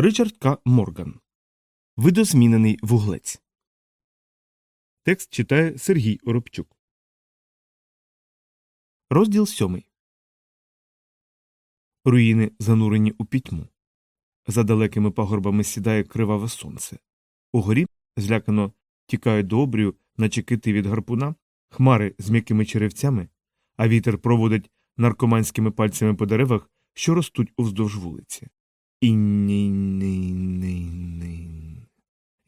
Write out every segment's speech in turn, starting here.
Ричард К. Морган. Видозмінений вуглець. Текст читає Сергій Оробчук. Розділ сьомий. Руїни занурені у пітьму. За далекими пагорбами сідає криваве сонце. Угорі злякано тікають до обрію, наче кити від гарпуна, хмари з м'якими черевцями, а вітер проводить наркоманськими пальцями по деревах, що ростуть уздовж вулиці. Інні-ни-ни-ни.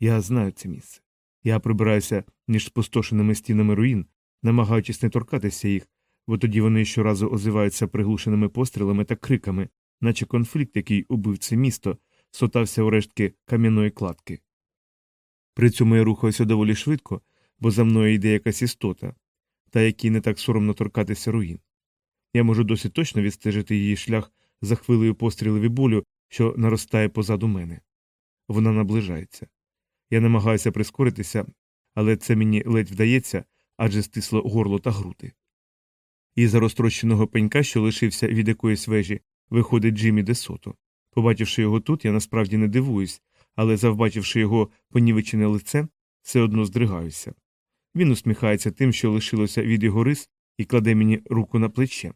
Я знаю це місце. Я прибираюся між спустошеними стінами руїн, намагаючись не торкатися їх, бо тоді вони щоразу озиваються приглушеними пострілами та криками, наче конфлікт, який убив це місто, сотався у рештки кам'яної кладки. При цьому я рухаюся доволі швидко, бо за мною йде якась істота, та якій не так соромно торкатися руїн. Я можу досить точно відстежити її шлях за хвилею пострілів і болю, що наростає позаду мене. Вона наближається. Я намагаюся прискоритися, але це мені ледь вдається адже стисло горло та груди. Із розтрощеного пенька, що лишився від якоїсь вежі, виходить Джиммі Десото. Побачивши його тут, я насправді не дивуюсь, але, завбачивши його понівечене лице, все одно здригаюся. Він усміхається тим, що лишилося від його рис, і кладе мені руку на плече.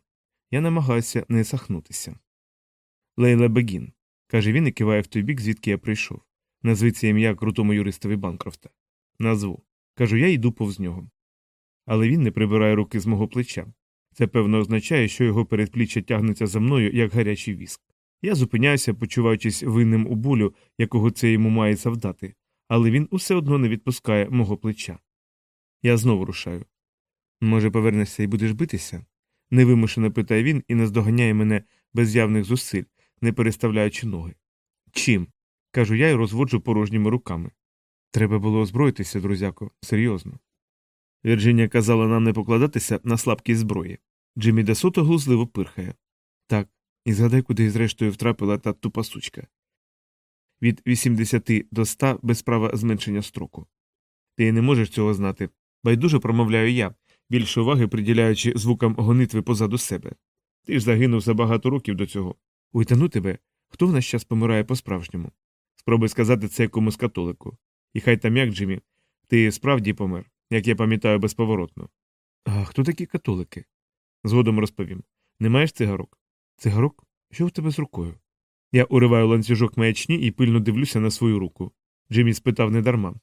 Я намагаюся не сахнутися. Лейла Бегін, каже він і киває в той бік, звідки я прийшов. Назви ім'я крутому юристові Банкрофта. Назву. Кажу, я йду повз нього. Але він не прибирає руки з мого плеча. Це певно означає, що його передпліччя тягнеться за мною, як гарячий віск. Я зупиняюся, почуваючись винним у болю, якого це йому має завдати, але він усе одно не відпускає мого плеча. Я знову рушаю. Може, повернешся і будеш битися? невимушено питає він і наздоганяє мене без явних зусиль, не переставляючи ноги. Чим? кажу я і розводжу порожніми руками. Треба було озброїтися, друзяко, серйозно. Вірджинія казала нам не покладатися на слабкість зброї. Джиммі Десото глузливо пирхає. Так, і згадай, куди зрештою втрапила та тупа сучка. Від 80 до 100 без права зменшення строку. Ти не можеш цього знати. Байдуже промовляю я, більше уваги приділяючи звукам гонитви позаду себе. Ти ж загинув за багато років до цього. Уйтану тебе, хто в нас час помирає по-справжньому? Спробуй сказати це якомусь католику. І хай там як, Джиммі, ти справді помер, як я пам'ятаю безповоротно. А хто такі католики? Згодом розповім. Не маєш цигарок? Цигарок? Що в тебе з рукою? Я уриваю ланцюжок маячні і пильно дивлюся на свою руку. Джиммі спитав недарма.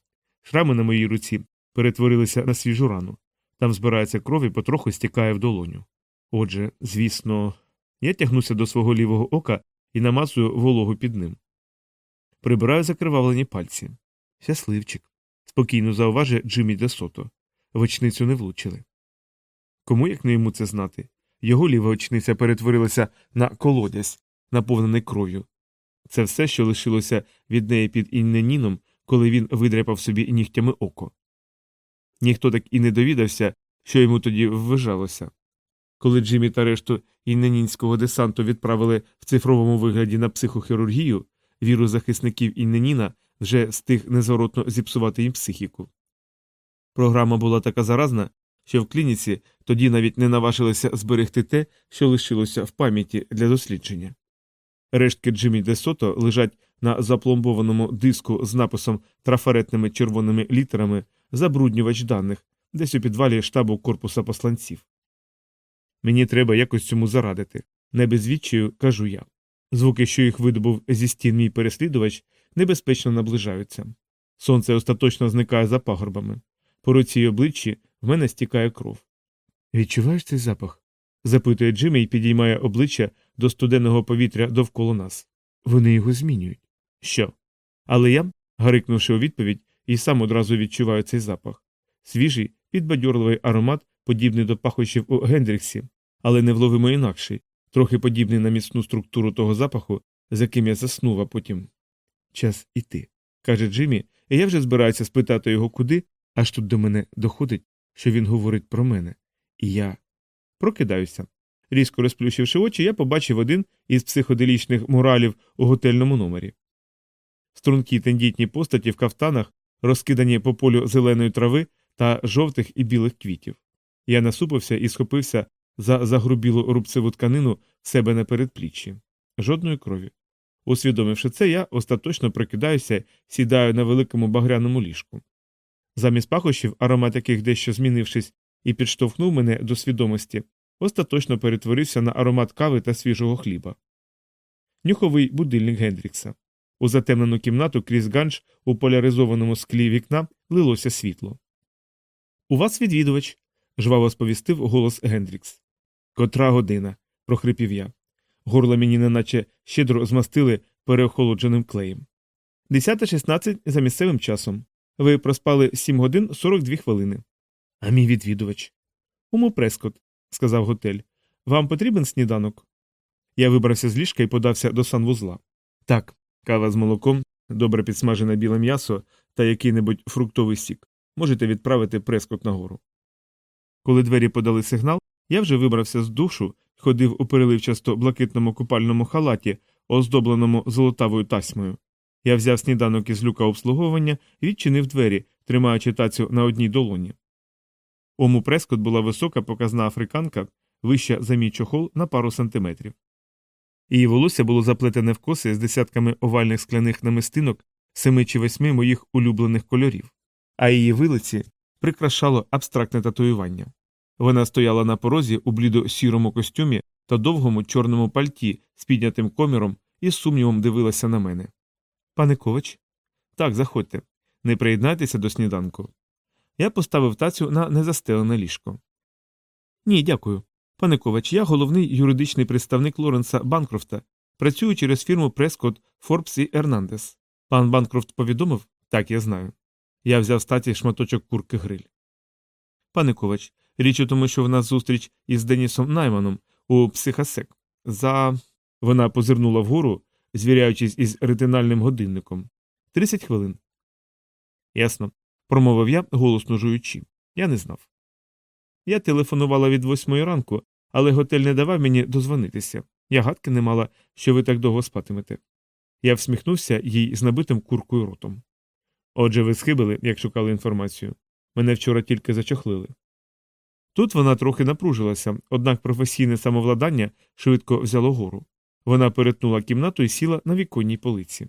Шрами на моїй руці перетворилися на свіжу рану. Там збирається кров і потроху стікає в долоню. Отже, звісно, я тягнуся до свого лівого ока і намазую вологу під ним. Прибираю закривавлені пальці. Щасливчик. спокійно зауважує Джиммі Десото. В очницю не влучили. Кому як не йому це знати? Його ліва очниця перетворилася на колодязь, наповнений кров'ю. Це все, що лишилося від неї під інненіном, коли він видряпав собі нігтями око. Ніхто так і не довідався, що йому тоді ввижалося. Коли Джиммі та решту інненінського десанту відправили в цифровому вигляді на психохірургію, віру захисників Інненіна вже встиг незворотно зіпсувати їм психіку. Програма була така заразна, що в клініці тоді навіть не наважилися зберегти те, що лишилося в пам'яті для дослідження. Рештки Джиммі Десото лежать на запломбованому диску з написом трафаретними червоними літерами забруднювач даних, десь у підвалі штабу корпуса посланців. Мені треба якось цьому зарадити. Не без відчаю кажу я. Звуки, що їх видобув зі стін мій переслідувач, небезпечно наближаються. Сонце остаточно зникає за пагорбами. По руці й обличчі в мене стікає кров. Відчуваєш цей запах? запитує Джиммі і підіймає обличчя до студенного повітря довкола нас. Вони його змінюють. Що? Але я, гарикнувши у відповідь, і сам одразу відчуваю цей запах. Свіжий, підбадьорливий аромат, подібний до пахощів у Гендріксі, але невловимо інакший, трохи подібний на міцну структуру того запаху, з яким я заснув, а потім. Час іти, каже Джиммі, і я вже збираюся спитати його куди, аж тут до мене доходить, що він говорить про мене. І я прокидаюся. Різко розплющивши очі, я побачив один із психоделічних муралів у готельному номері. Стрункі тендітні постаті в кафтанах, розкидані по полю зеленої трави та жовтих і білих квітів. Я насупився і схопився за загрубілу рубцеву тканину в себе на передпліччі. Жодної крові. Усвідомивши це, я остаточно прокидаюся, сідаю на великому багряному ліжку. Замість пахощів, аромат яких дещо змінившись і підштовхнув мене до свідомості, остаточно перетворився на аромат кави та свіжого хліба. Нюховий будильник Гендрікса. У затемнену кімнату крізь ганч у поляризованому склі вікна лилося світло. У вас відвідувач, жваво сповістив голос Гендрікс. Котра година, прохрипів я. Горло мені неначе щедро змастили переохолодженим клеєм. Десята шістнадцять за місцевим часом. Ви проспали сім годин сорок дві хвилини. А мій відвідувач. Уму Прескот, сказав готель. Вам потрібен сніданок? Я вибрався з ліжка і подався до санвузла. Так, кава з молоком, добре підсмажене біле м'ясо та який-небудь фруктовий сік. Можете відправити прескот нагору. Коли двері подали сигнал, я вже вибрався з душу, ходив у переливчасто блакитному купальному халаті, оздобленому золотавою тасьмою. Я взяв сніданок із люка обслуговування і відчинив двері, тримаючи тацю на одній долоні. Ому Прескот була висока показна африканка, вища за мій чохол на пару сантиметрів. Її волосся було заплетене в коси з десятками овальних скляних намистинок семи чи восьми моїх улюблених кольорів, а її вилиці прикрашало абстрактне татуювання. Вона стояла на порозі у блідо сірому костюмі та довгому чорному пальті з піднятим коміром і з сумнівом дивилася на мене. Пане Ковач? Так, заходьте. Не приєднайтеся до сніданку. Я поставив тацю на незастелене ліжко. Ні, дякую. Пане Ковач, я головний юридичний представник Лоренса Банкрофта, працюю через фірму Прескот, Форбс і Ернандес. Пан Банкрофт повідомив? Так, я знаю. Я взяв з таці шматочок курки гриль. Пане Ковач, річ у тому, що в нас зустріч із Денісом Найманом у психосек. За. Вона позирнула вгору, звіряючись із ретинальним годинником. Тридцять хвилин. Ясно. промовив я, голосно жуючи. Я не знав. Я телефонувала від восьмої ранку, але готель не давав мені дозвонитися. Я гадки не мала, що ви так довго спатимете. Я всміхнувся їй з набитим куркою ротом. Отже, ви схибили, як шукали інформацію. Мене вчора тільки зачохлили. Тут вона трохи напружилася, однак професійне самовладання швидко взяло гору. Вона перетнула кімнату і сіла на віконній полиці.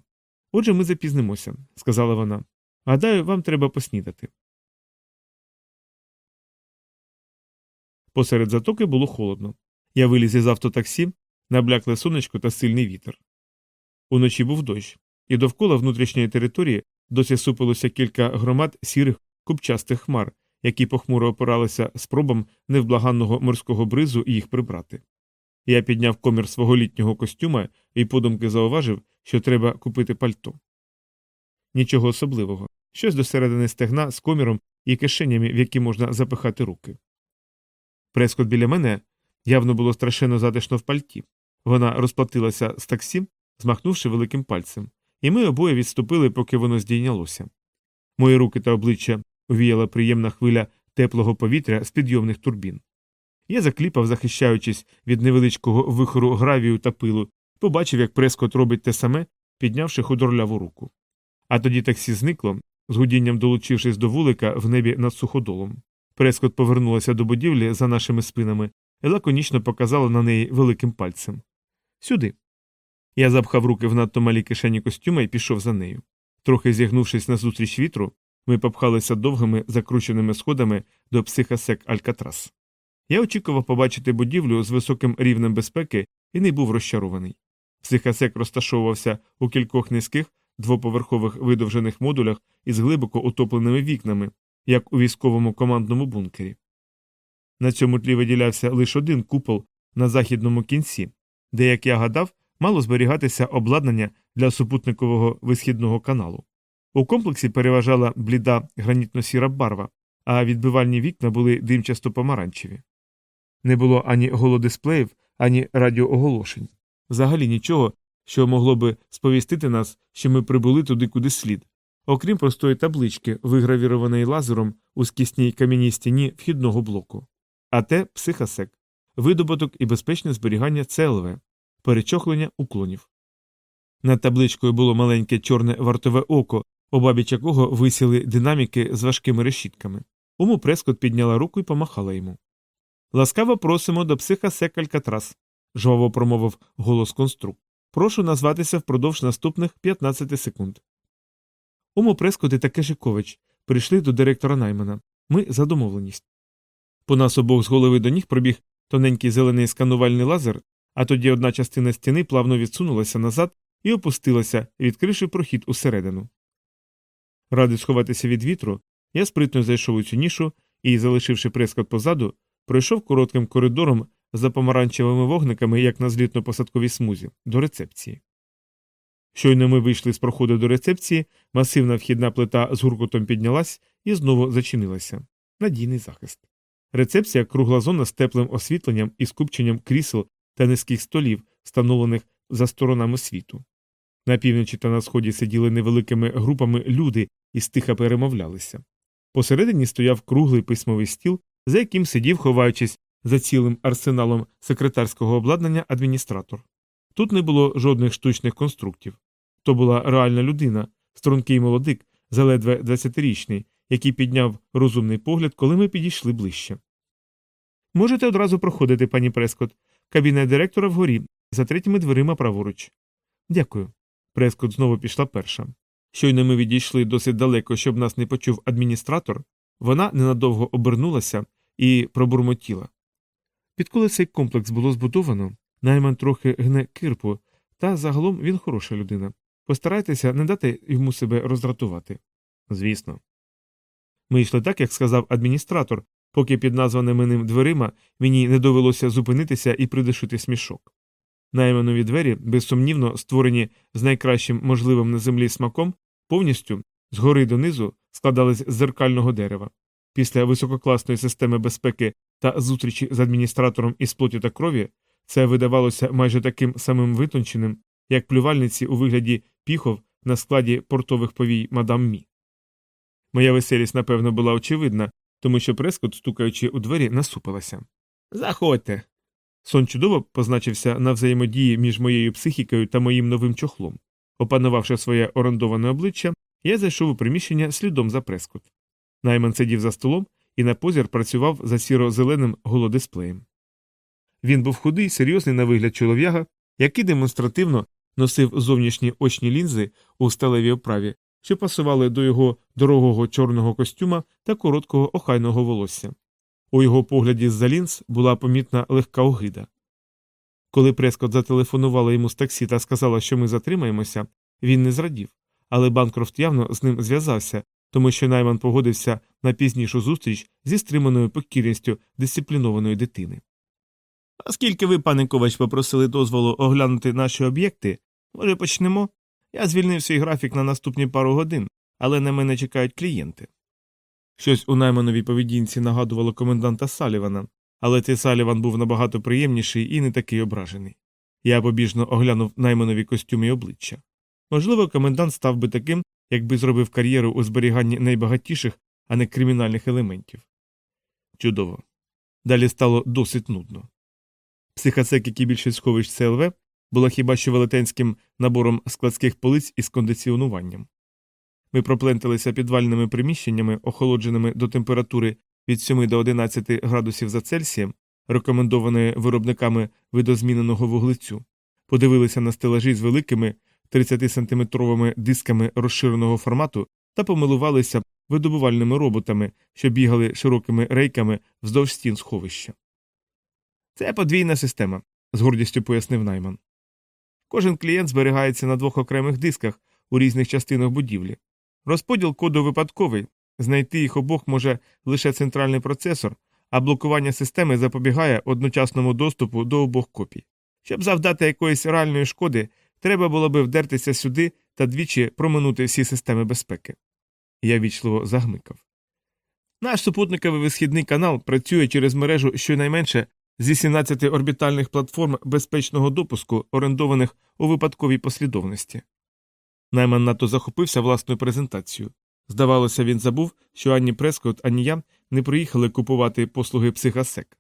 Отже, ми запізнимося, сказала вона. Гадаю, вам треба поснідати. Посеред затоки було холодно. Я виліз із автотаксі, наблякле сонечко та сильний вітер. Уночі був дощ, і довкола внутрішньої території досі супилося кілька громад сірих купчастих хмар, які похмуро опиралися спробам невблаганного морського бризу їх прибрати. Я підняв комір свого літнього костюма і подумки зауважив, що треба купити пальто. Нічого особливого, щось до середини стегна з коміром і кишенями, в які можна запихати руки. Прескот біля мене явно було страшенно затишно в пальті. Вона розплатилася з таксі, змахнувши великим пальцем, і ми обоє відступили, поки воно здійнялося. Мої руки та обличчя увіяла приємна хвиля теплого повітря з підйомних турбін. Я закліпав, захищаючись від невеличкого вихору гравію та пилу, побачив, як Прескот робить те саме, піднявши худорляву руку. А тоді таксі зникло, з гудінням долучившись до вулика в небі над суходолом. Прескот повернулася до будівлі за нашими спинами і лаконічно показала на неї великим пальцем. Сюди. Я запхав руки в надто малі кишені костюма і пішов за нею. Трохи зігнувшись назустріч вітру, ми попхалися довгими закрученими сходами до психосек Алькатрас. Я очікував побачити будівлю з високим рівнем безпеки і не був розчарований. Психосек розташовувався у кількох низьких двоповерхових видовжених модулях із глибоко утопленими вікнами, як у військовому командному бункері. На цьому тлі виділявся лише один купол на західному кінці, де, як я гадав, мало зберігатися обладнання для супутникового висхідного каналу. У комплексі переважала бліда гранітно-сіра барва, а відбивальні вікна були димчасто помаранчеві. Не було ані голодисплеїв, ані радіооголошень. Взагалі нічого, що могло би сповістити нас, що ми прибули туди, куди слід, окрім простої таблички, вигравірованої лазером у скісній кам'яній стіні вхідного блоку. А те психосек, видобуток і безпечне зберігання ЦЛВ, перечохлення уклонів. Над табличкою було маленьке чорне вартове око, обабіч якого висіли динаміки з важкими решітками. Уму Прескот підняла руку і помахала йому. Ласкаво просимо до психосек Алькатрас, жваво промовив голос конструкт. Прошу назватися впродовж наступних 15 секунд. Омо Прескот і Такешикович прийшли до директора Наймана. Ми за домовленість. По нас обох з голови до ніг пробіг тоненький зелений сканувальний лазер, а тоді одна частина стіни плавно відсунулася назад і опустилася, відкривши прохід усередину. Радий сховатися від вітру, я спритно зайшов у цю нішу і, залишивши прескот позаду, пройшов коротким коридором за помаранчевими вогниками, як на злітно-посадковій смузі, до рецепції. Щойно ми вийшли з проходу до рецепції, масивна вхідна плита з гуркотом піднялась і знову зачинилася. Надійний захист. Рецепція кругла зона з теплим освітленням і скупченням крісел та низьких столів, встановлених за сторонами світу. На півночі та на сході сиділи невеликими групами люди і стиха перемовлялися. Посередині стояв круглий письмовий стіл, за яким сидів, ховаючись за цілим арсеналом секретарського обладнання адміністратор. Тут не було жодних штучних конструктів. То була реальна людина, стрункий молодик, заледве 20-річний, який підняв розумний погляд, коли ми підійшли ближче. Можете одразу проходити, пані Прескот. Кабінет директора вгорі, за третіми дверима праворуч. Дякую. Прескот знову пішла перша. Щойно ми відійшли досить далеко, щоб нас не почув адміністратор, вона ненадовго обернулася і пробурмотіла. Відколи цей комплекс було збудовано, найман трохи гне кирпу, та загалом він хороша людина. Постарайтеся не дати йому себе роздратувати. Звісно. Ми йшли так, як сказав адміністратор, поки під названими ним дверима мені не довелося зупинитися і придушити смішок. Найманові двері, безсумнівно створені з найкращим можливим на землі смаком, повністю згори донизу складались з зеркального дерева. Після висококласної системи безпеки та зустрічі з адміністратором із плоті та крові це видавалося майже таким самим витонченим, як плювальниці у вигляді піхов на складі портових повій мадам Мі. Моя веселість, напевно, була очевидна, тому що прескот, стукаючи у двері, насупилася. Заходьте. Сон чудово позначився на взаємодії між моєю психікою та моїм новим чохлом. Опанувавши своє орендоване обличчя, я зайшов у приміщення слідом за прескот. Найман сидів за столом і на позір працював за сіро-зеленим голодисплеєм. Він був худий, серйозний на вигляд чолов'яга, який демонстративно носив зовнішні очні лінзи у сталевій оправі, що пасували до його дорогого чорного костюма та короткого охайного волосся. У його погляді з за лінз була помітна легка огида. Коли Прескот зателефонувала йому з таксі та сказала, що ми затримаємося, він не зрадів, але Банкрофт явно з ним зв'язався, тому що найман погодився на пізнішу зустріч зі стриманою покірністю дисциплінованої дитини. Оскільки ви, пане Ковач, попросили дозволу оглянути наші об'єкти, може почнемо? Я звільнив свій графік на наступні пару годин, але на мене чекають клієнти. Щось у наймановій поведінці нагадувало коменданта Салівана, але цей Саліван був набагато приємніший і не такий ображений. Я побіжно оглянув найманові костюми й обличчя. Можливо, комендант став би таким, якби зробив кар'єру у зберіганні найбагатіших, а не кримінальних елементів. Чудово. Далі стало досить нудно. Психосек, як і більшість сховищ ЦЛВ, була хіба що велетенським набором складських полиць із кондиціонуванням. Ми пропленталися підвальними приміщеннями, охолодженими до температури від 7 до 11 градусів за Цельсієм, рекомендованої виробниками видозміненого вуглецю, подивилися на стелажі з великими 30-сантиметровими дисками розширеного формату та помилувалися видобувальними роботами, що бігали широкими рейками вздовж стін сховища. Це подвійна система, з гордістю пояснив найман. Кожен клієнт зберігається на двох окремих дисках у різних частинах будівлі. Розподіл коду випадковий, знайти їх обох може лише центральний процесор, а блокування системи запобігає одночасному доступу до обох копій. Щоб завдати якоїсь реальної шкоди, треба було би вдертися сюди та двічі проминути всі системи безпеки. Я вічливо загмикав. Наш супутниковий висхідний канал працює через мережу щонайменше зі 17 орбітальних платформ безпечного допуску, орендованих у випадковій послідовності. Найман надто захопився власною презентацією. Здавалося, він забув, що ані Прескот, ані я не приїхали купувати послуги психосек.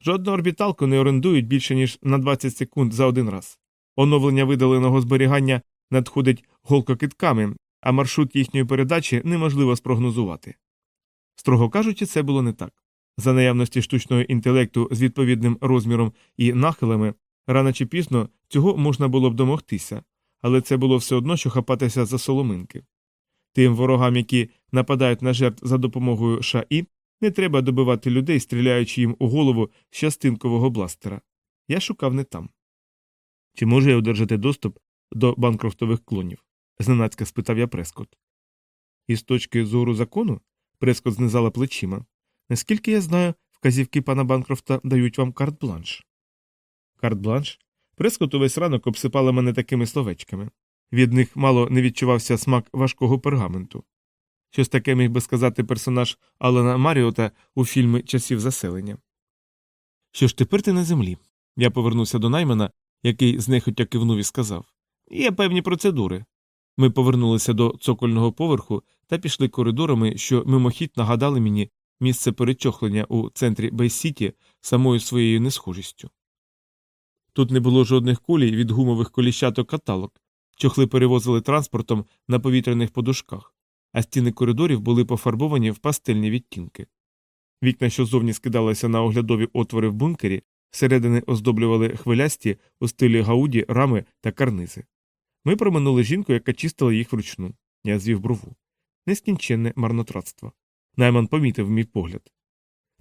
Жодну орбіталку не орендують більше ніж на 20 секунд за один раз. Оновлення видаленого зберігання надходить голкокитками, а маршрут їхньої передачі неможливо спрогнозувати. Строго кажучи, це було не так. За наявності штучного інтелекту з відповідним розміром і нахилами Рано чи пізно цього можна було б домогтися, але це було все одно, що хапатися за соломинки. Тим ворогам, які нападають на жертв за допомогою ШАІ, не треба добивати людей, стріляючи їм у голову з частинкового бластера. Я шукав не там. Чи можу я одержати доступ до банкрофтових клонів? зненацька спитав я Прескот. Із точки зору закону? Прескот знизала плечима. Наскільки я знаю, вказівки пана Банкрофта дають вам карт-бланш. Карт-бланш? Прескот увесь ранок обсипала мене такими словечками. Від них мало не відчувався смак важкого пергаменту. Щось таке міг би сказати персонаж Алана Маріота у фільмі часів заселення. Що ж тепер ти на землі? Я повернувся до наймена, який знехотя кивнув і сказав Є певні процедури. Ми повернулися до цокольного поверху та пішли коридорами, що мимохідь нагадали мені місце перечохлення у центрі Бейсіті самою своєю несхожістю. Тут не було жодних кулій від гумових коліщаток каталок, чохли перевозили транспортом на повітряних подушках, а стіни коридорів були пофарбовані в пастельні відтінки. Вікна, що зовні скидалися на оглядові отвори в бункері, всередини оздоблювали хвилясті у стилі гауді, рами та карнизи. Ми проминули жінку, яка чистила їх вручну. Я звів брову. Нескінченне марнотратство. Найман помітив мій погляд.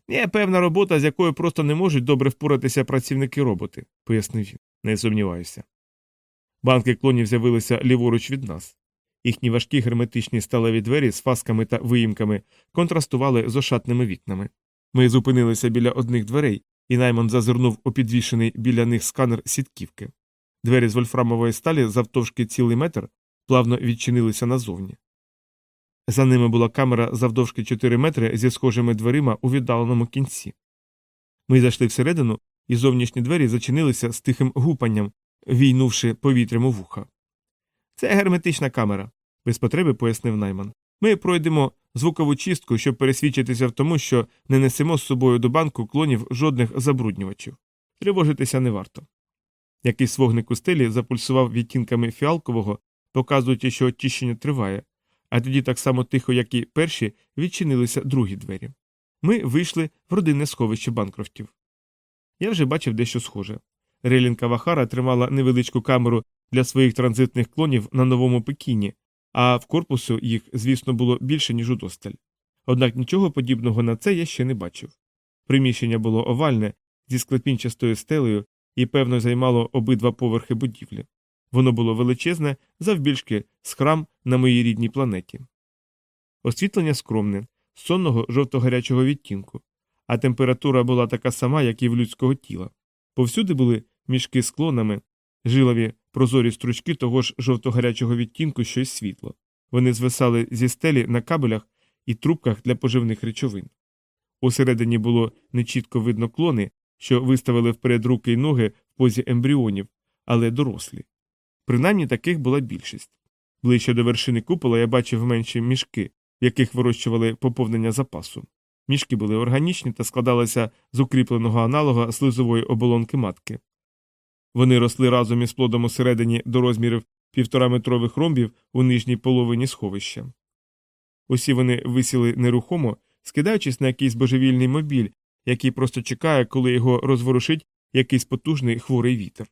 Є певна робота, з якою просто не можуть добре впоратися працівники роботи, пояснив він. Не сумніваюся. Банки клонів з'явилися ліворуч від нас. Їхні важкі герметичні сталеві двері з фасками та виїмками контрастували з ошатними вікнами. Ми зупинилися біля одних дверей, і найман зазирнув у підвішений біля них сканер сітківки. Двері з вольфрамової сталі завтовшки цілий метр плавно відчинилися назовні. За ними була камера завдовжки 4 метри зі схожими дверима у віддаленому кінці. Ми зайшли всередину, і зовнішні двері зачинилися з тихим гупанням, війнувши повітрям у вуха. Це герметична камера, без потреби пояснив найман. Ми пройдемо звукову чистку, щоб пересвідчитися в тому, що не несемо з собою до банку клонів жодних забруднювачів. Тривожитися не варто. Якийсь вогник у стелі запульсував відтінками фіалкового, показуючи, що очищення триває, а тоді, так само тихо, як і перші, відчинилися другі двері. Ми вийшли в родинне сховище банкрофтів. Я вже бачив дещо схоже. Релін Кавахара тримала невеличку камеру для своїх транзитних клонів на новому Пекіні, а в корпусу їх, звісно, було більше, ніж удосталь. Однак нічого подібного на це я ще не бачив. Приміщення було овальне, зі склепінчастою стелею і, певно, займало обидва поверхи будівлі. Воно було величезне, завбільшки з храм на моїй рідній планеті. Освітлення скромне, сонного жовто-гарячого відтінку, а температура була така сама, як і в людського тіла. Повсюди були мішки з клонами, жилові прозорі стручки того ж жовто-гарячого відтінку, що й світло. Вони звисали зі стелі на кабелях і трубках для поживних речовин. Усередині було нечітко видно клони, що виставили вперед руки й ноги в позі ембріонів, але дорослі. Принаймні таких була більшість. Ближче до вершини купола я бачив менші мішки, в яких вирощували поповнення запасу. Мішки були органічні та складалися з укріпленого аналога слизової оболонки матки. Вони росли разом із плодом усередині до розмірів півтораметрових ромбів у нижній половині сховища. Усі вони висіли нерухомо, скидаючись на якийсь божевільний мобіль, який просто чекає, коли його розворушить якийсь потужний хворий вітер.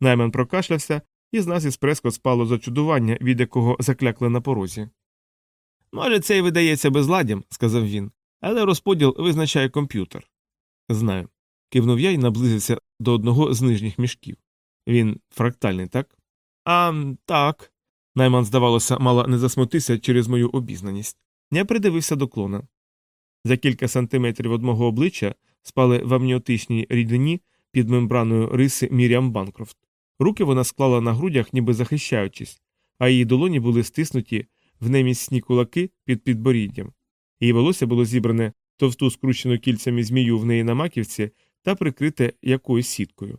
Найман прокашлявся, і з нас із Прескот спало зачудування, від якого заклякли на порозі. Може, це й видається безладдям, сказав він, але розподіл визначає комп'ютер. Знаю. Кивнув я і наблизився до одного з нижніх мішків. Він фрактальний, так? А так. Найман, здавалося, мало не засмутися через мою обізнаність. Я придивився до клона. За кілька сантиметрів від мого обличчя спали в амніотичній рідині під мембраною риси Міріам Банкрофт. Руки вона склала на грудях, ніби захищаючись, а її долоні були стиснуті в неміцні кулаки під підборіддям. Її волосся було зібране товсту скручену кільцями змію в неї на маківці та прикрите якоюсь сіткою.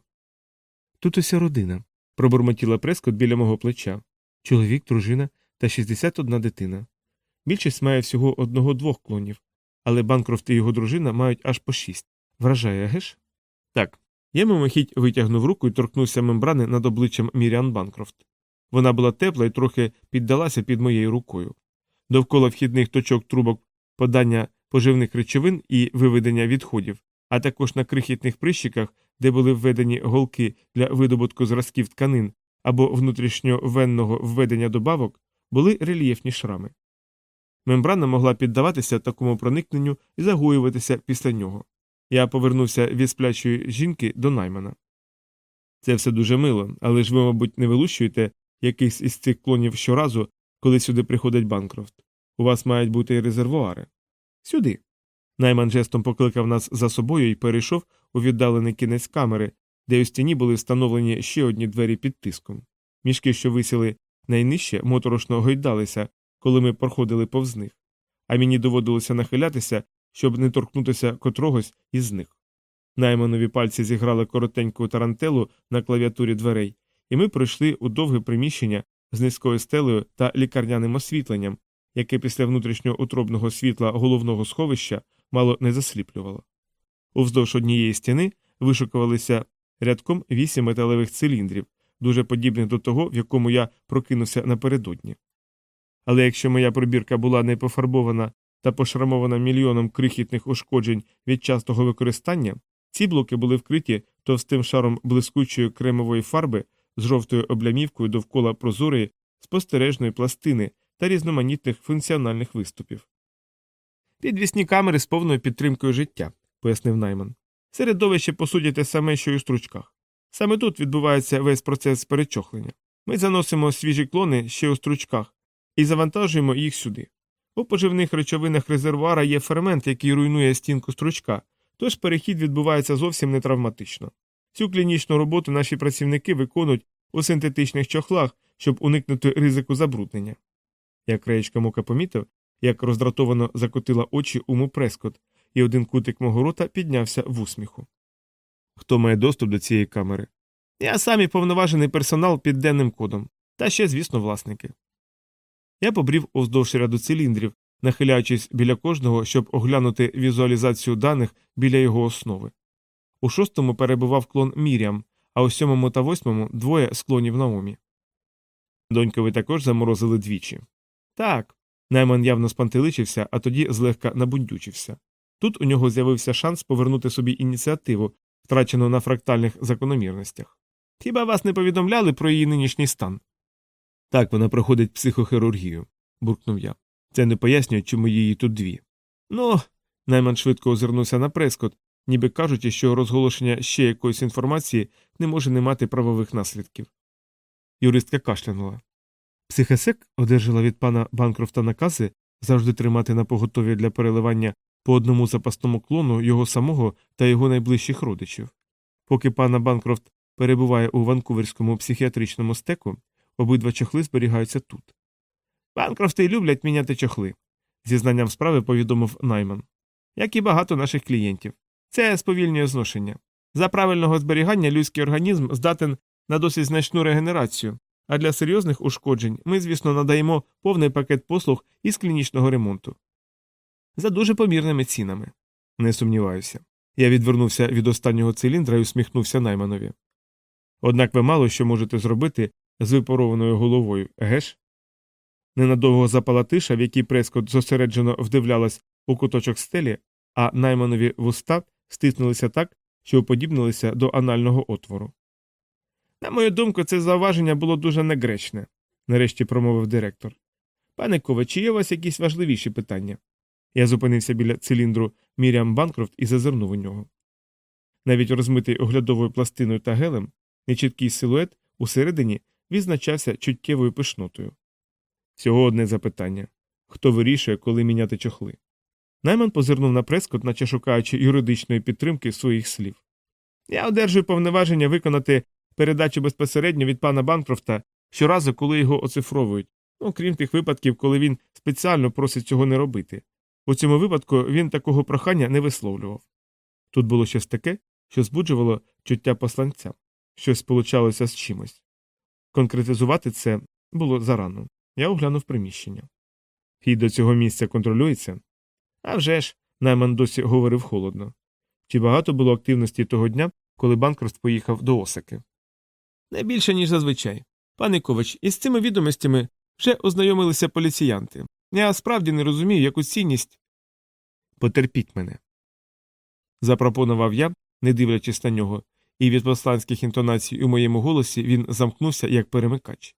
Тут уся родина, пробурмотіла прескот біля мого плеча чоловік, дружина та 61 дитина. Більшість має всього одного двох клонів, але Банкрофт і його дружина мають аж по шість. Вражає, геш? Так. Я мимохідь витягнув руку і торкнувся мембрани над обличчям Міріан Банкрофт. Вона була тепла і трохи піддалася під моєю рукою. Довкола вхідних точок трубок подання поживних речовин і виведення відходів, а також на крихітних прищиках де були введені голки для видобутку зразків тканин або внутрішньовенного введення добавок, були рельєфні шрами. Мембрана могла піддаватися такому проникненню і загоюватися після нього. Я повернувся від сплячої жінки до наймана. Це все дуже мило, але ж ви, мабуть, не вилущуєте якийсь із цих клонів щоразу, коли сюди приходить Банкрофт. У вас мають бути резервуари. Сюди. Найман жестом покликав нас за собою і перейшов у віддалений кінець камери, де у стіні були встановлені ще одні двері під тиском. Мішки, що висіли найнижче, моторошно гойдалися, коли ми проходили повз них, а мені доводилося нахилятися, щоб не торкнутися котрогось із них. Найманові пальці зіграли коротеньку тарантелу на клавіатурі дверей, і ми пройшли у довге приміщення з низькою стелею та лікарняним освітленням, яке після внутрішнього утробного світла головного сховища мало не засліплювало. Уздовж однієї стіни вишукувалися рядком вісім металевих циліндрів, дуже подібних до того, в якому я прокинувся напередодні. Але якщо моя пробірка була не пофарбована та пошрамована мільйоном крихітних ушкоджень від частого використання, ці блоки були вкриті товстим шаром блискучої кремової фарби з жовтою облямівкою довкола прозорої спостережної пластини та різноманітних функціональних виступів. Підвісні камери з повною підтримкою життя, пояснив найман. Середовище по те саме, що й у стручках. Саме тут відбувається весь процес перечохлення. Ми заносимо свіжі клони ще у стручках і завантажуємо їх сюди. У поживних речовинах резервуара є фермент, який руйнує стінку стручка, тож перехід відбувається зовсім не травматично. Цю клінічну роботу наші працівники виконують у синтетичних чохлах, щоб уникнути ризику забруднення. Як краєчка мука помітив, як роздратовано закотила очі уму Прескот, і один кутик мого рота піднявся в усміху. Хто має доступ до цієї камери? Я сам і повноважений персонал під денним кодом, та ще, звісно, власники. Я побрів уздовж ряду циліндрів, нахиляючись біля кожного, щоб оглянути візуалізацію даних біля його основи. У шостому перебував клон Мірям, а у сьомому та восьмому двоє склонів Наомі. Донькові також заморозили двічі. Так. Найман явно спантеличився, а тоді злегка набундючився. Тут у нього з'явився шанс повернути собі ініціативу, втрачену на фрактальних закономірностях. Хіба вас не повідомляли про її нинішній стан? Так, вона проходить психохірургію, буркнув я. Це не пояснює, чому її тут дві. Ну. Найман швидко озирнувся на прескот, ніби кажучи, що розголошення ще якоїсь інформації не може не мати правових наслідків. Юристка кашлянула. Психесек одержала від пана Банкрофта накази завжди тримати на поготові для переливання по одному запасному клону його самого та його найближчих родичів. Поки пана Банкрофт перебуває у ванкуверському психіатричному стеку, обидва чохли зберігаються тут. Банкрофти люблять міняти чохли, зі знанням справи повідомив найман. Як і багато наших клієнтів. Це сповільнює зношення. За правильного зберігання людський організм здатен на досить значну регенерацію, а для серйозних ушкоджень ми, звісно, надаємо повний пакет послуг із клінічного ремонту. За дуже помірними цінами. Не сумніваюся. Я відвернувся від останнього циліндра і усміхнувся найманові. Однак ви мало що можете зробити з випорованою головою, геш? Ненадовго запала тиша, в якій прескот зосереджено вдивлялась у куточок стелі, а найманові вуста стиснулися так, що уподібнилися до анального отвору. На мою думку, це зауваження було дуже негречне, нарешті промовив директор. Пане Кове, чи є у вас якісь важливіші питання? Я зупинився біля циліндру Міріам Банкрофт і зазирнув у нього. Навіть розмитий оглядовою пластиною та гелем, нечіткий силует усередині відзначався чуттєвою пишнотою. Всього одне запитання хто вирішує, коли міняти чохли? Найман позирнув на прескот, наче шукаючи юридичної підтримки своїх слів. Я одержую повноваження виконати передачу безпосередньо від пана Банкрофта щоразу, коли його оцифровують, ну крім тих випадків, коли він спеціально просить цього не робити. У цьому випадку він такого прохання не висловлював. Тут було щось таке, що збуджувало чуття посланця, щось сполучалося з чимось. Конкретизувати це було зарано. Я оглянув приміщення. Хід до цього місця контролюється? «А вже ж», – найман досі говорив холодно. Чи багато було активності того дня, коли Банкрофт поїхав до Осаки? Не більше, ніж зазвичай. Пане Ковач, із цими відомостями вже ознайомилися поліціянти. Я справді не розумію, яку цінність. Потерпіть мене. Запропонував я, не дивлячись на нього, і від посланських інтонацій у моєму голосі він замкнувся як перемикач.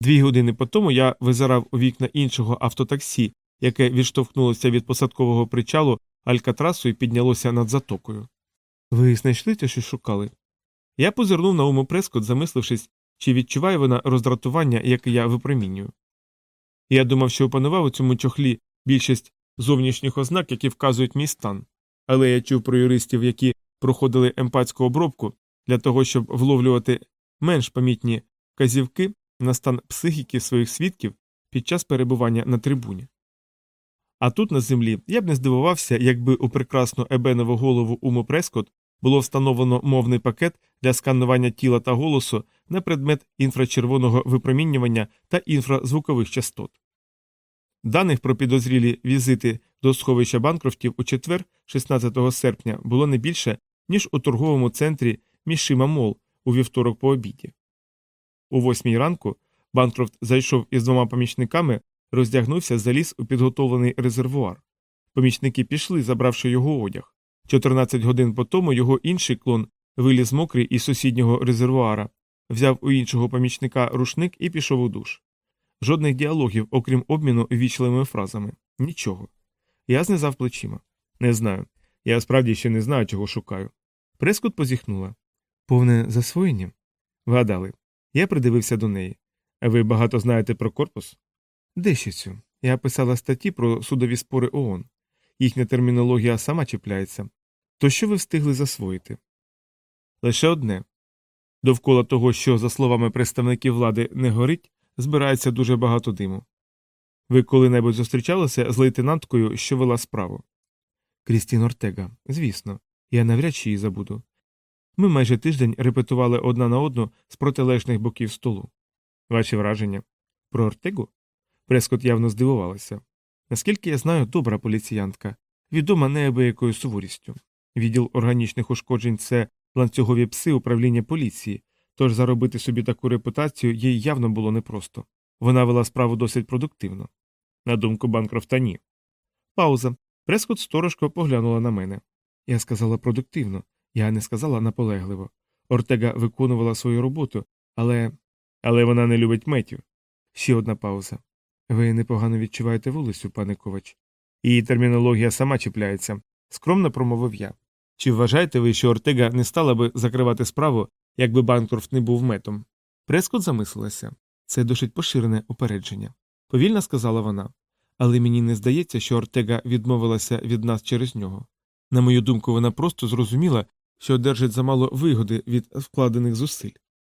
Дві години по тому я визирав у вікна іншого автотаксі, яке відштовхнулося від посадкового причалу Алькатрасу і піднялося над затокою. Ви знайшли те, що шукали? Я позирнув на уму Прескот, замислившись, чи відчуває вона роздратування, яке я випромінюю. Я думав, що опанував у цьому чохлі більшість зовнішніх ознак, які вказують мій стан, але я чув про юристів, які проходили емпатську обробку для того, щоб вловлювати менш помітні казівки на стан психіки своїх свідків під час перебування на трибуні. А тут на землі я б не здивувався, якби у прекрасну ебенову голову Уму Прескот було встановлено мовний пакет для сканування тіла та голосу на предмет інфрачервоного випромінювання та інфразвукових частот. Даних про підозрілі візити до сховища Банкрофтів у четвер, 16 серпня, було не більше, ніж у торговому центрі Мішима Мол у вівторок по обіді. У восьмій ранку Банкрофт зайшов із двома помічниками, роздягнувся, заліз у підготовлений резервуар. Помічники пішли, забравши його одяг. 14 годин по тому його інший клон виліз мокрий із сусіднього резервуара, взяв у іншого помічника рушник і пішов у душ. Жодних діалогів, окрім обміну ввічливими фразами. Нічого. Я знизав плечима. Не знаю. Я справді ще не знаю, чого шукаю. Прескут позіхнула. Повне засвоєння? Вгадали. Я придивився до неї. Ви багато знаєте про корпус? Дещицю. Я писала статті про судові спори ООН. Їхня термінологія сама чіпляється. То що ви встигли засвоїти? Лише одне. Довкола того, що, за словами представників влади, не горить, збирається дуже багато диму. Ви коли-небудь зустрічалися з лейтенанткою, що вела справу? Крістін Ортега, звісно, я навряд чи її забуду. Ми майже тиждень репетували одна на одну з протилежних боків столу. Ваші враження? Про Ортегу? Прескот явно здивувалася. Наскільки я знаю, добра поліціянтка, відома неабиякою суворістю. Відділ органічних ушкоджень це ланцюгові пси управління поліції, тож заробити собі таку репутацію їй явно було непросто. Вона вела справу досить продуктивно. На думку Банкрофта, ні. Пауза. Прескот сторожко поглянула на мене. Я сказала продуктивно, я не сказала наполегливо. Ортега виконувала свою роботу, але. Але вона не любить метів. Ще одна пауза. Ви непогано відчуваєте вулицю, пане Ковач. Її термінологія сама чіпляється, скромно промовив я. Чи вважаєте ви, що Ортега не стала би закривати справу, якби Банкрофт не був метом? Прескот замислилася. Це досить поширене упередження. Повільно сказала вона. Але мені не здається, що Ортега відмовилася від нас через нього. На мою думку, вона просто зрозуміла, що одержить замало вигоди від вкладених зусиль.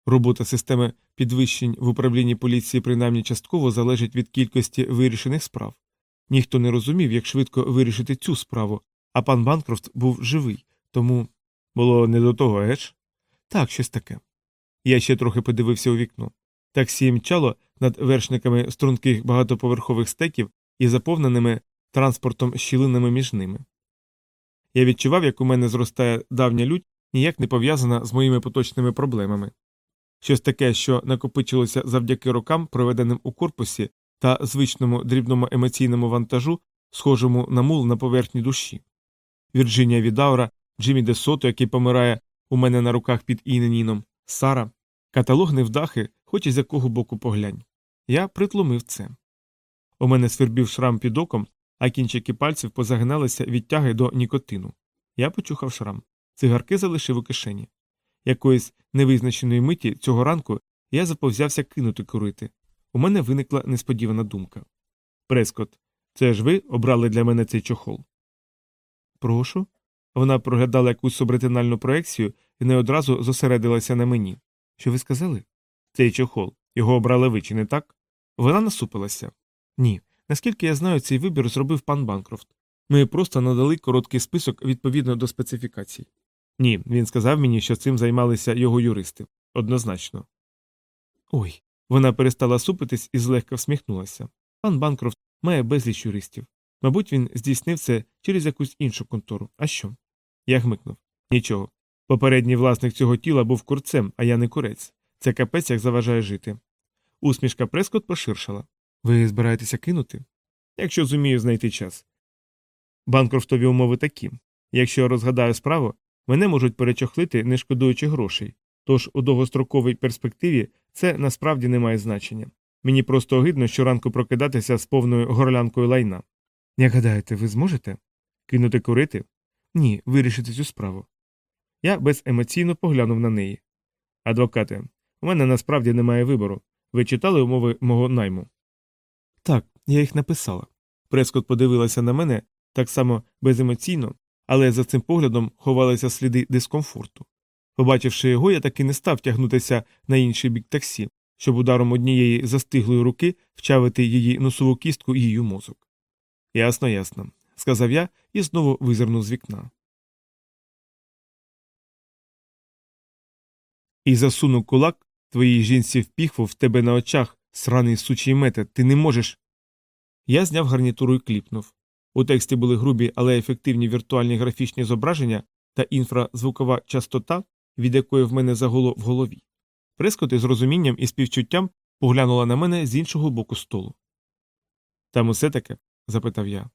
Робота системи підвищень в управлінні поліції принаймні частково залежить від кількості вирішених справ. Ніхто не розумів, як швидко вирішити цю справу, а пан Банкрофт був живий, тому було не до того, еж? Так, щось таке. Я ще трохи подивився у вікно. Таксі мчало над вершниками струнких багатоповерхових стеків і заповненими транспортом щілинами між ними. Я відчував, як у мене зростає давня лють, ніяк не пов'язана з моїми поточними проблемами. Щось таке, що накопичилося завдяки рокам, проведеним у корпусі та звичному дрібному емоційному вантажу, схожому на мул на поверхні душі. Вірджинія Відаура, Джиммі Десото, який помирає у мене на руках під Іненіном, Сара, каталог невдахи, хоч із якого боку поглянь. Я притлумив це. У мене свербів шрам під оком, а кінчики пальців позагиналися від тяги до нікотину. Я почухав шрам. Цигарки залишив у кишені. Якоїсь невизначеної миті цього ранку я заповзявся кинути курити. У мене виникла несподівана думка. Прескот, це ж ви обрали для мене цей чохол? Прошу. Вона проглядала якусь субретинальну проекцію і не одразу зосередилася на мені. Що ви сказали? Цей чохол. Його обрали ви, чи не так? Вона насупилася. Ні. Наскільки я знаю, цей вибір зробив пан Банкрофт. Ми просто надали короткий список відповідно до специфікацій. Ні, він сказав мені, що цим займалися його юристи. Однозначно. Ой. Вона перестала супитись і злегка всміхнулася. Пан Банкрофт має безліч юристів. Мабуть, він здійснив це через якусь іншу контору. А що? Я гмикнув. Нічого. Попередній власник цього тіла був курцем, а я не курець. Це капець як заважає жити. Усмішка Прескот поширшала. Ви збираєтеся кинути? Якщо зумію знайти час. Банкрофтові умови такі якщо я розгадаю справу, Мене можуть перечохлити, не шкодуючи грошей. Тож у довгостроковій перспективі це насправді не має значення. Мені просто огидно щоранку прокидатися з повною горлянкою лайна. Як гадаєте, ви зможете? Кинути курити? Ні, вирішити цю справу. Я беземоційно поглянув на неї. Адвокате, у мене насправді немає вибору. Ви читали умови мого найму? Так, я їх написала. Прескот подивилася на мене так само беземоційно, але за цим поглядом ховалися сліди дискомфорту. Побачивши його, я таки не став тягнутися на інший бік таксі, щоб ударом однієї застиглої руки вчавити її носову кістку і її мозок. Ясно, ясно, сказав я і знову визирнув з вікна. І засунув кулак твоїй жінці в піхву в тебе на очах, сраний сучий метод, ти не можеш. Я зняв гарнітуру і кліпнув. У тексті були грубі, але ефективні віртуальні графічні зображення та інфразвукова частота, від якої в мене загуло в голові. Прескоти з розумінням і співчуттям поглянула на мене з іншого боку столу. Там усе таке? Запитав я.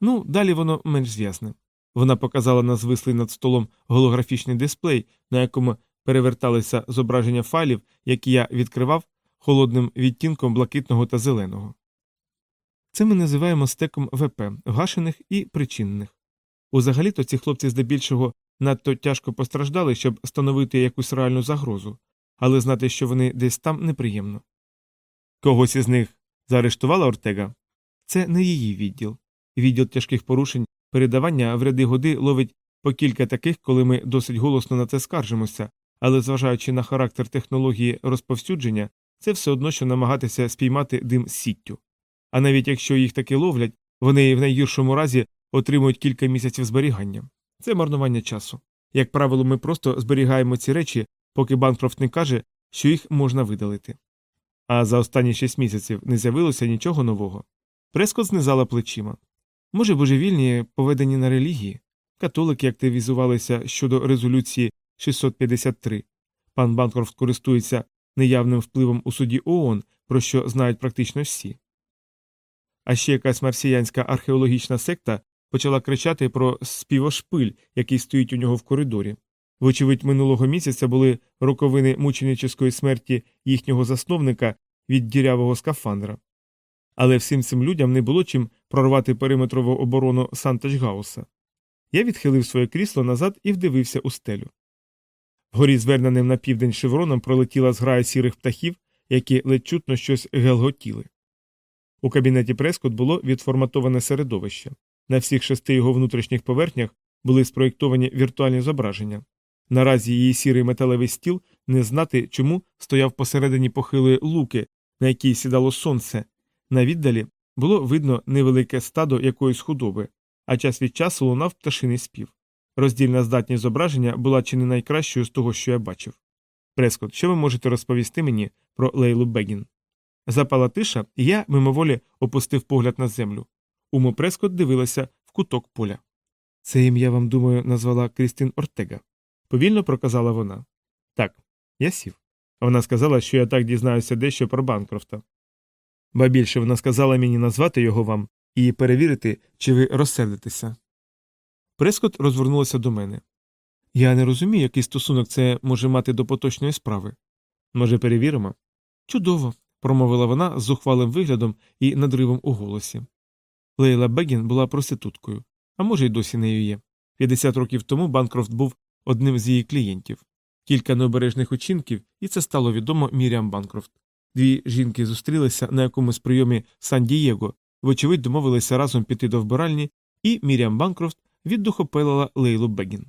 Ну, далі воно менш зв'язне. Вона показала на звислий над столом голографічний дисплей, на якому переверталися зображення файлів, які я відкривав холодним відтінком блакитного та зеленого. Це ми називаємо стеком ВП, вгашених і причинних. Узагалі-то ці хлопці здебільшого надто тяжко постраждали, щоб становити якусь реальну загрозу, але знати, що вони десь там неприємно. Когось із них заарештувала Ортега? Це не її відділ. Відділ тяжких порушень, передавання в ряди годи ловить по кілька таких, коли ми досить голосно на це скаржимося, але зважаючи на характер технології розповсюдження, це все одно, що намагатися спіймати дим з сіттю. А навіть якщо їх таки ловлять, вони в найгіршому разі отримують кілька місяців зберігання. Це марнування часу. Як правило, ми просто зберігаємо ці речі, поки Банкрофт не каже, що їх можна видалити. А за останні шість місяців не з'явилося нічого нового. Прескот знизала плечима. Може, божевільні поведені на релігії, католики активізувалися щодо резолюції 653. Пан Банкрофт користується неявним впливом у суді ООН, про що знають практично всі. А ще якась марсіянська археологічна секта почала кричати про співошпиль, який стоїть у нього в коридорі. Вочевидь, минулого місяця були роковини мученическої смерті їхнього засновника від дірявого скафандра. Але всім цим людям не було чим прорвати периметрову оборону Сантачгауса. Я відхилив своє крісло назад і вдивився у стелю. Вгорі, зверненим на південь шевроном, пролетіла зграя сірих птахів, які ледь чутно щось гелготіли. У кабінеті Прескот було відформатоване середовище. На всіх шести його внутрішніх поверхнях були спроєктовані віртуальні зображення. Наразі її сірий металевий стіл не знати, чому стояв посередині похилої луки, на якій сідало сонце. На віддалі було видно невелике стадо якоїсь худоби, а час від часу лунав пташиний спів. Роздільна здатність зображення була чи не найкращою з того, що я бачив. Прескот, що ви можете розповісти мені про Лейлу Бегін? Запала тиша, і я мимоволі опустив погляд на землю. Умо Прескот дивилася в куток поля. Це ім'я вам, думаю, назвала Крістін Ортега. Повільно проказала вона. Так, я сів. Вона сказала, що я так дізнаюся дещо про Банкрофта. Ба більше вона сказала мені назвати його вам і перевірити, чи ви розсердитеся. Прескот розвернулася до мене. Я не розумію, який стосунок це може мати до поточної справи. Може, перевіримо? Чудово, промовила вона з зухвалим виглядом і надривом у голосі. Лейла Бегін була проституткою, а може, й досі нею є. 50 років тому Банкрофт був одним з її клієнтів. Кілька необережних учинків, і це стало відомо Міріам Банкрофт. Дві жінки зустрілися на якомусь прийомі Сан-Дієго, вочевидь, домовилися разом піти до вбиральні, і Міріам Банкрофт віддухопелила Лейлу Бегін.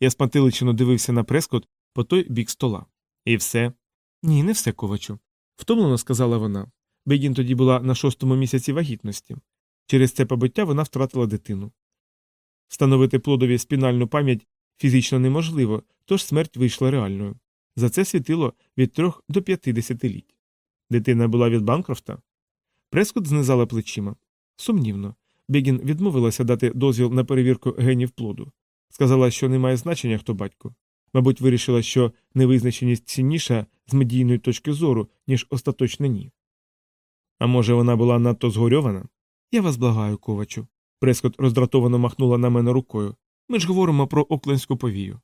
Я спантиличено дивився на прескот по той бік стола. І все? Ні, не все, ковачу. Втомлено сказала вона. Бегін тоді була на шостому місяці вагітності. Через це побиття вона втратила дитину. Встановити плодові спінальну пам'ять фізично неможливо, тож смерть вийшла реальною. За це світило від трьох до п'яти десятиліть. Дитина була від Банкрофта. Прескот знизала плечима. Сумнівно. Бегін відмовилася дати дозвіл на перевірку генів плоду. Сказала, що не має значення, хто батько. Мабуть, вирішила, що невизначеність цінніша з медійної точки зору, ніж остаточне ні. А може, вона була надто згорьована? Я вас благаю, ковачу. Прескот роздратовано махнула на мене рукою. Ми ж говоримо про Оклендську повію.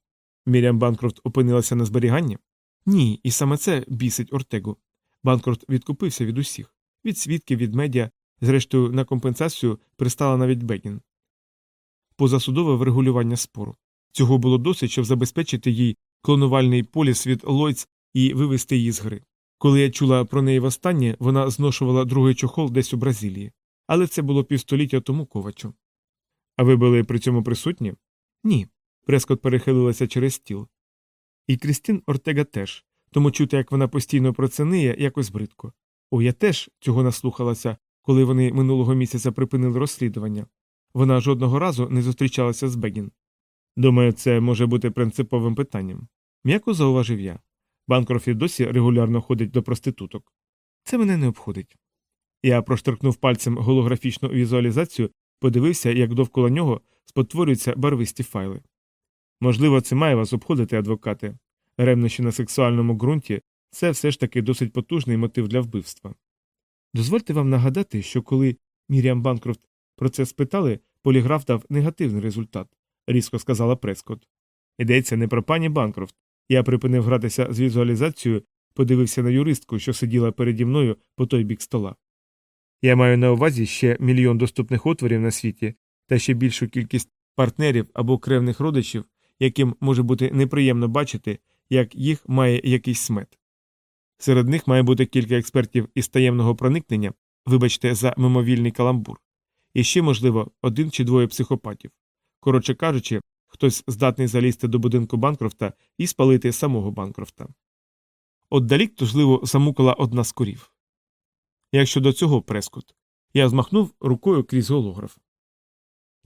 Міріам Банкрофт опинилася на зберіганні? Ні, і саме це бісить Ортегу. Банкрофт відкупився від усіх, від свідків, від медіа, зрештою, на компенсацію пристала навіть Бегін. Позасудове врегулювання спору. Цього було досить, щоб забезпечити їй клонувальний поліс від Ллойдс і вивести її з гри. Коли я чула про неї востаннє, вона зношувала другий чохол десь у Бразилії, але це було півстоліття тому ковачу. А ви були при цьому присутні? Ні. Прескот перехилилася через стіл. І Крістін Ортега теж, тому чути, як вона постійно про це ниє, якось бридко. О, я теж цього наслухалася, коли вони минулого місяця припинили розслідування. Вона жодного разу не зустрічалася з Бегін. Думаю, це може бути принциповим питанням. М'яко зауважив я. Банкрофт і досі регулярно ходить до проституток. Це мене не обходить. Я прошторкнув пальцем голографічну візуалізацію, подивився, як довкола нього спотворюються барвисті файли. Можливо, це має вас обходити, адвокати. Ревнощі на сексуальному ґрунті це все ж таки досить потужний мотив для вбивства. Дозвольте вам нагадати, що коли Міріам Банкрофт про це спитали, поліграф дав негативний результат, різко сказала Прескот. Йдеться не про пані Банкрофт. Я припинив гратися з візуалізацією, подивився на юристку, що сиділа переді мною по той бік стола. Я маю на увазі ще мільйон доступних отворів на світі та ще більшу кількість партнерів або кревних родичів, яким може бути неприємно бачити, як їх має якийсь смет. Серед них має бути кілька експертів із таємного проникнення, вибачте, за мимовільний каламбур, і ще, можливо, один чи двоє психопатів. Коротше кажучи, хтось здатний залізти до будинку Банкрофта і спалити самого Банкрофта. Отдалік тужливо замукала одна з курів. Якщо до цього прескот, я змахнув рукою крізь голограф.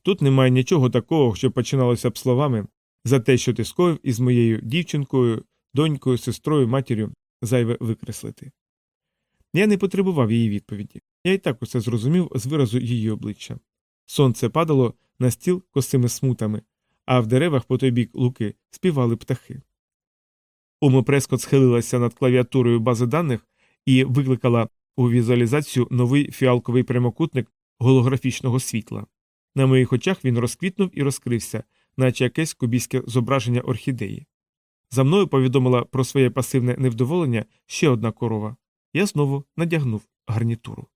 Тут немає нічого такого, що починалося б словами за те, що ти скоїв із моєю дівчинкою, донькою, сестрою, матір'ю зайве викреслити. Я не потребував її відповіді. Я і так усе зрозумів з виразу її обличчя. Сонце падало на стіл косими смутами, а в деревах по той бік луки співали птахи. Омо Прескот схилилася над клавіатурою бази даних і викликала у візуалізацію новий фіалковий прямокутник голографічного світла. На моїх очах він розквітнув і розкрився, наче якесь кубійське зображення орхідеї. За мною повідомила про своє пасивне невдоволення ще одна корова. Я знову надягнув гарнітуру.